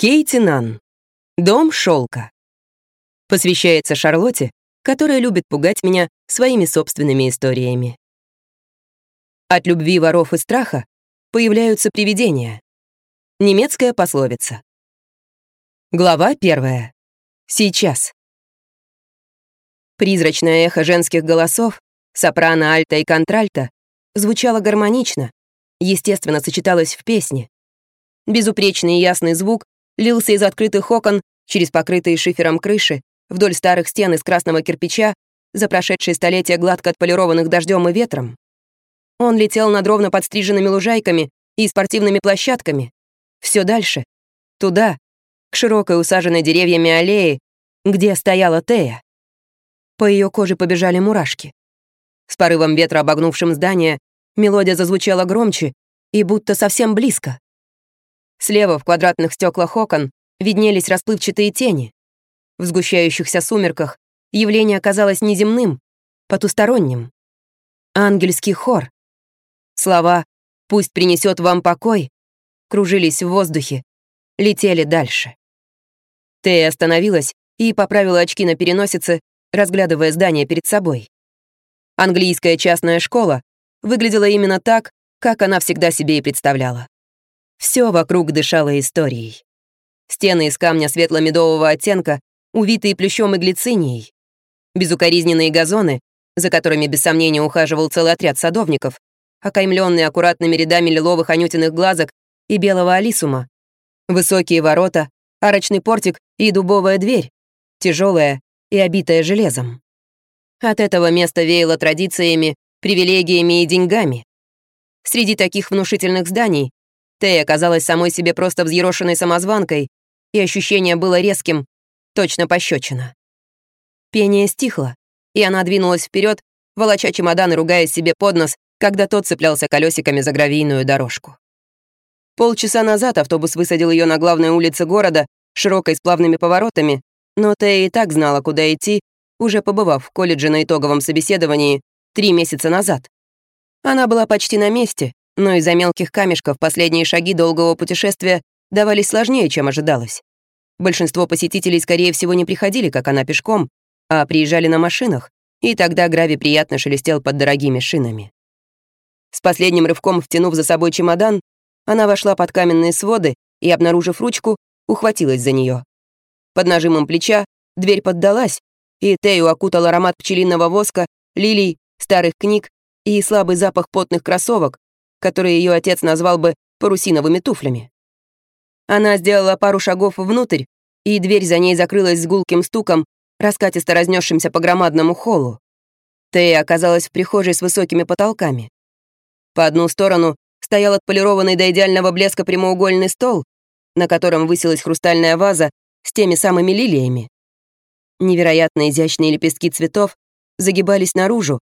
Кейти Нан. Дом шелка. Посвящается Шарлотте, которая любит пугать меня своими собственными историями. От любви воров и страха появляются привидения. Немецкая пословица. Глава первая. Сейчас. Призрачное эхо женских голосов, сопрано, альта и контральта, звучало гармонично, естественно сочеталось в песне. Безупречный и ясный звук лился из открытых окон через покрытые шифером крыши, вдоль старых стен из красного кирпича, за прошедшие столетия гладко отполированных дождем и ветром. Он летел над ровно подстриженными лужайками и спортивными площадками. Все дальше, туда, к широкой усаженной деревьями аллее, где стояла Тея. По ее коже побежали мурашки. С порывом ветра, обогнувшим здание, мелодия зазвучала громче и будто совсем близко. Слева в квадратных стеклах окон виднелись расплывчатые тени. В сгущающихся сумерках явление оказалось неземным, потусторонним. Ангельский хор. Слова «пусть принесет вам покой» кружились в воздухе, летели дальше. Тея остановилась и поправила очки на переносице, разглядывая здание перед собой. Английская частная школа выглядела именно так, как она всегда себе и представляла. Все вокруг дышало историей. Стены из камня светло-медового оттенка, увитые плющом и глицинией. Безукоризненные газоны, за которыми без сомнения ухаживал целый отряд садовников, окаймленные аккуратными рядами лиловых анютиных глазок и белого алисума. Высокие ворота, арочный портик и дубовая дверь, тяжелая и обитая железом. От этого места веяло традициями, привилегиями и деньгами. Среди таких внушительных зданий Тея оказалась самой себе просто взъерошенной самозванкой, и ощущение было резким, точно пощечина. Пение стихло, и она двинулась вперед, волоча чемодан и ругаясь себе под нос, когда тот цеплялся колесиками за гравийную дорожку. Полчаса назад автобус высадил ее на главной улице города, широкой с плавными поворотами, но Тея и так знала, куда идти, уже побывав в колледже на итоговом собеседовании три месяца назад. Она была почти на месте, но из-за мелких камешков последние шаги долгого путешествия давались сложнее, чем ожидалось. Большинство посетителей, скорее всего, не приходили, как она, пешком, а приезжали на машинах, и тогда Грави приятно шелестел под дорогими шинами. С последним рывком втянув за собой чемодан, она вошла под каменные своды и, обнаружив ручку, ухватилась за нее. Под нажимом плеча дверь поддалась, и Тею окутал аромат пчелиного воска, лилий, старых книг и слабый запах потных кроссовок, которые ее отец назвал бы парусиновыми туфлями. Она сделала пару шагов внутрь, и дверь за ней закрылась с гулким стуком, раскатисто разнесшимся по громадному холлу. Тея оказалась в прихожей с высокими потолками. По одну сторону стоял отполированный до идеального блеска прямоугольный стол, на котором высилась хрустальная ваза с теми самыми лилиями. Невероятно изящные лепестки цветов загибались наружу,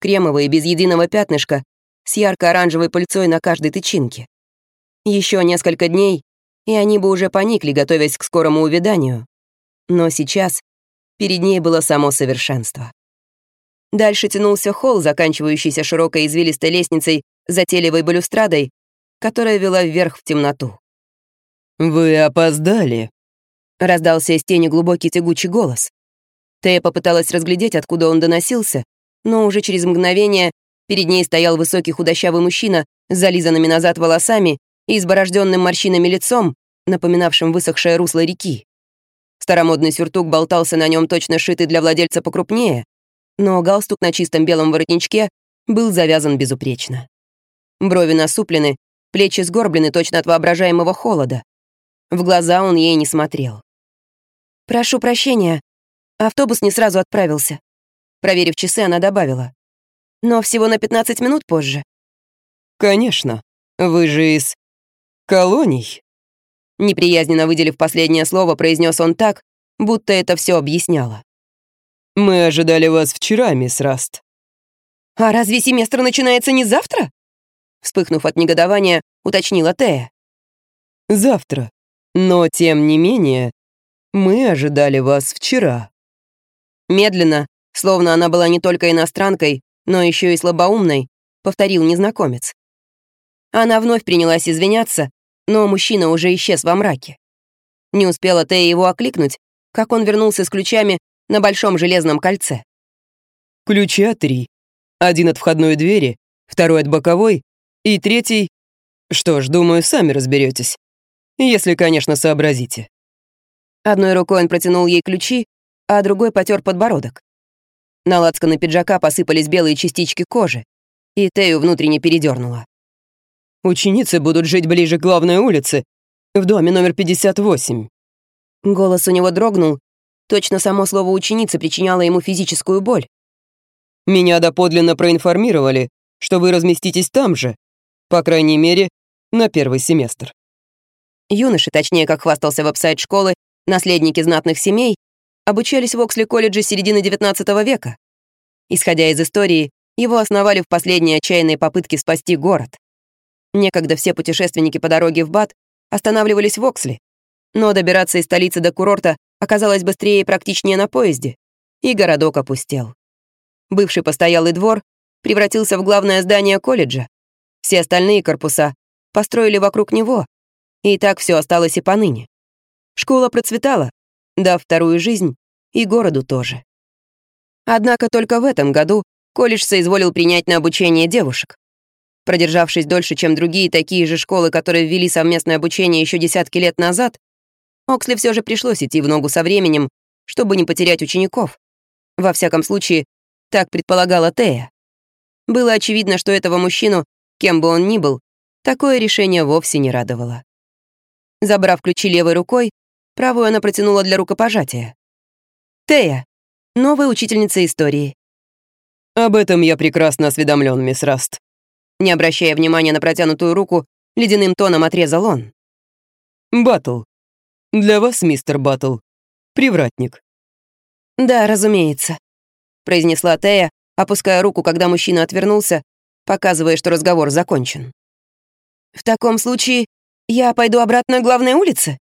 кремовые, без единого пятнышка, с ярко-оранжевой пыльцой на каждой тычинке. Еще несколько дней, и они бы уже поникли, готовясь к скорому увяданию. Но сейчас перед ней было само совершенство. Дальше тянулся холл, заканчивающийся широкой извилистой лестницей, затейливой балюстрадой, которая вела вверх в темноту. «Вы опоздали», — раздался из тени глубокий тягучий голос. Тея попыталась разглядеть, откуда он доносился, но уже через мгновение Перед ней стоял высокий худощавый мужчина с зализанными назад волосами и изборожденным морщинами лицом, напоминавшим высохшее русло реки. Старомодный сюртук болтался на нем точно шитый для владельца покрупнее, но галстук на чистом белом воротничке был завязан безупречно. Брови насуплены, плечи сгорблены точно от воображаемого холода. В глаза он ей не смотрел. «Прошу прощения, автобус не сразу отправился». Проверив часы, она добавила но всего на 15 минут позже. Конечно, вы же из колоний. Неприязненно выделив последнее слово, произнес он так, будто это все объясняло. Мы ожидали вас вчера, мисс Раст. А разве семестр начинается не завтра? Вспыхнув от негодования, уточнила Тея. Завтра. Но, тем не менее, мы ожидали вас вчера. Медленно, словно она была не только иностранкой, но еще и слабоумной, повторил незнакомец. Она вновь принялась извиняться, но мужчина уже исчез во мраке. Не успела Тея его окликнуть, как он вернулся с ключами на большом железном кольце. Ключа три. Один от входной двери, второй от боковой и третий... Что ж, думаю, сами разберетесь. Если, конечно, сообразите. Одной рукой он протянул ей ключи, а другой потер подбородок. На лацканы пиджака посыпались белые частички кожи, и Тею внутренне передернула. «Ученицы будут жить ближе к главной улице, в доме номер 58». Голос у него дрогнул, точно само слово «ученица» причиняло ему физическую боль. «Меня доподлинно проинформировали, что вы разместитесь там же, по крайней мере, на первый семестр». Юноши, точнее, как хвастался веб-сайт школы, наследники знатных семей, обучались в Оксли-колледже середины XIX века. Исходя из истории, его основали в последние отчаянные попытки спасти город. Некогда все путешественники по дороге в Бат останавливались в Оксли, но добираться из столицы до курорта оказалось быстрее и практичнее на поезде, и городок опустел. Бывший постоялый двор превратился в главное здание колледжа. Все остальные корпуса построили вокруг него, и так все осталось и поныне. Школа процветала, дав вторую жизнь, и городу тоже. Однако только в этом году колледж соизволил принять на обучение девушек. Продержавшись дольше, чем другие такие же школы, которые ввели совместное обучение еще десятки лет назад, Оксли все же пришлось идти в ногу со временем, чтобы не потерять учеников. Во всяком случае, так предполагала Тея. Было очевидно, что этого мужчину, кем бы он ни был, такое решение вовсе не радовало. Забрав ключи левой рукой, правую она протянула для рукопожатия. «Тея, новая учительница истории». «Об этом я прекрасно осведомлен, мисс Раст». Не обращая внимания на протянутую руку, ледяным тоном отрезал он. «Баттл. Для вас, мистер Баттл. Привратник». «Да, разумеется», — произнесла Тея, опуская руку, когда мужчина отвернулся, показывая, что разговор закончен. «В таком случае «Я пойду обратно к главной улице?»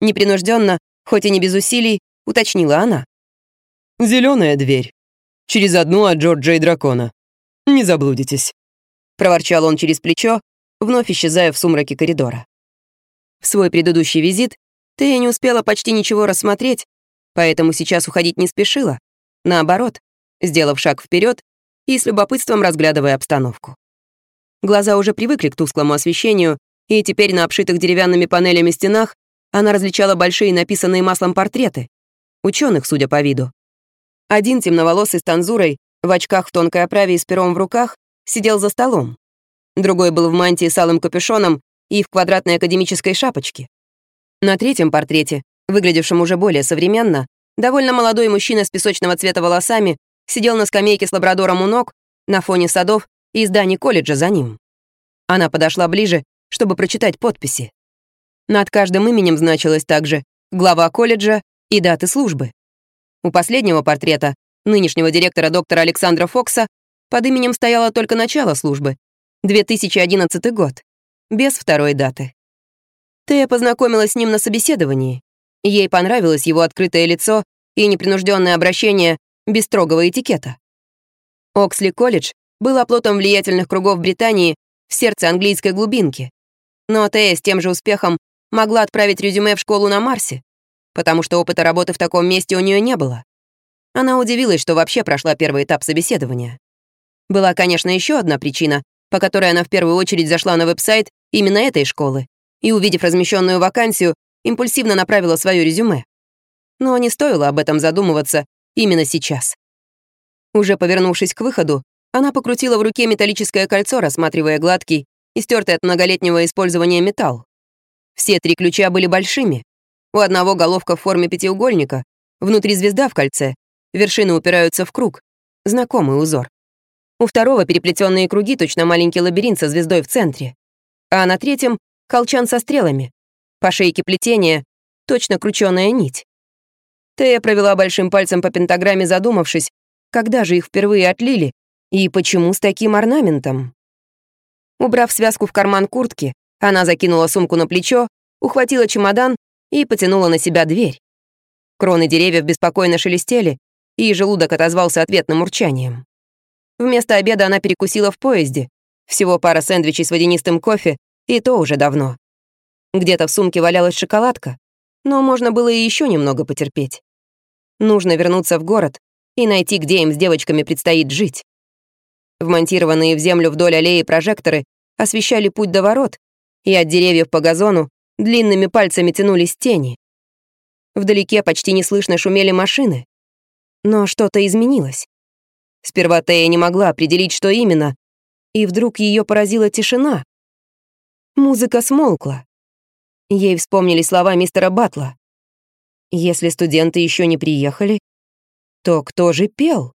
Непринужденно, хоть и не без усилий, уточнила она. Зеленая дверь. Через одну от Джорджа и Дракона. Не заблудитесь», — проворчал он через плечо, вновь исчезая в сумраке коридора. В свой предыдущий визит Тея не успела почти ничего рассмотреть, поэтому сейчас уходить не спешила. Наоборот, сделав шаг вперед и с любопытством разглядывая обстановку. Глаза уже привыкли к тусклому освещению, и теперь на обшитых деревянными панелями стенах она различала большие написанные маслом портреты. Ученых, судя по виду. Один темноволосый с танзурой, в очках в тонкой оправе и с пером в руках, сидел за столом. Другой был в мантии с алым капюшоном и в квадратной академической шапочке. На третьем портрете, выглядевшем уже более современно, довольно молодой мужчина с песочного цвета волосами сидел на скамейке с лабрадором у ног на фоне садов и зданий колледжа за ним. Она подошла ближе чтобы прочитать подписи. Над каждым именем значилось также глава колледжа и даты службы. У последнего портрета, нынешнего директора доктора Александра Фокса, под именем стояло только начало службы, 2011 год, без второй даты. Тея познакомилась с ним на собеседовании. Ей понравилось его открытое лицо и непринужденное обращение без строгого этикета. Оксли колледж был оплотом влиятельных кругов Британии в сердце английской глубинки. Но Тея с тем же успехом могла отправить резюме в школу на Марсе, потому что опыта работы в таком месте у нее не было. Она удивилась, что вообще прошла первый этап собеседования. Была, конечно, еще одна причина, по которой она в первую очередь зашла на веб-сайт именно этой школы и, увидев размещенную вакансию, импульсивно направила свое резюме. Но не стоило об этом задумываться именно сейчас. Уже повернувшись к выходу, она покрутила в руке металлическое кольцо, рассматривая гладкий, и стертый от многолетнего использования металл. Все три ключа были большими. У одного головка в форме пятиугольника, внутри звезда в кольце, вершины упираются в круг. Знакомый узор. У второго переплетенные круги, точно маленький лабиринт со звездой в центре. А на третьем — колчан со стрелами. По шейке плетения — точно крученая нить. Тея провела большим пальцем по пентаграмме, задумавшись, когда же их впервые отлили и почему с таким орнаментом. Убрав связку в карман куртки, она закинула сумку на плечо, ухватила чемодан и потянула на себя дверь. Кроны деревьев беспокойно шелестели, и желудок отозвался ответным урчанием. Вместо обеда она перекусила в поезде. Всего пара сэндвичей с водянистым кофе, и то уже давно. Где-то в сумке валялась шоколадка. Но можно было и еще немного потерпеть. Нужно вернуться в город и найти, где им с девочками предстоит жить. Вмонтированные в землю вдоль аллеи прожекторы освещали путь до ворот, и от деревьев по газону длинными пальцами тянулись тени. Вдалеке почти неслышно шумели машины. Но что-то изменилось. Сперва Тея не могла определить, что именно, и вдруг ее поразила тишина. Музыка смолкла. Ей вспомнили слова мистера Батла. Если студенты еще не приехали, то кто же пел?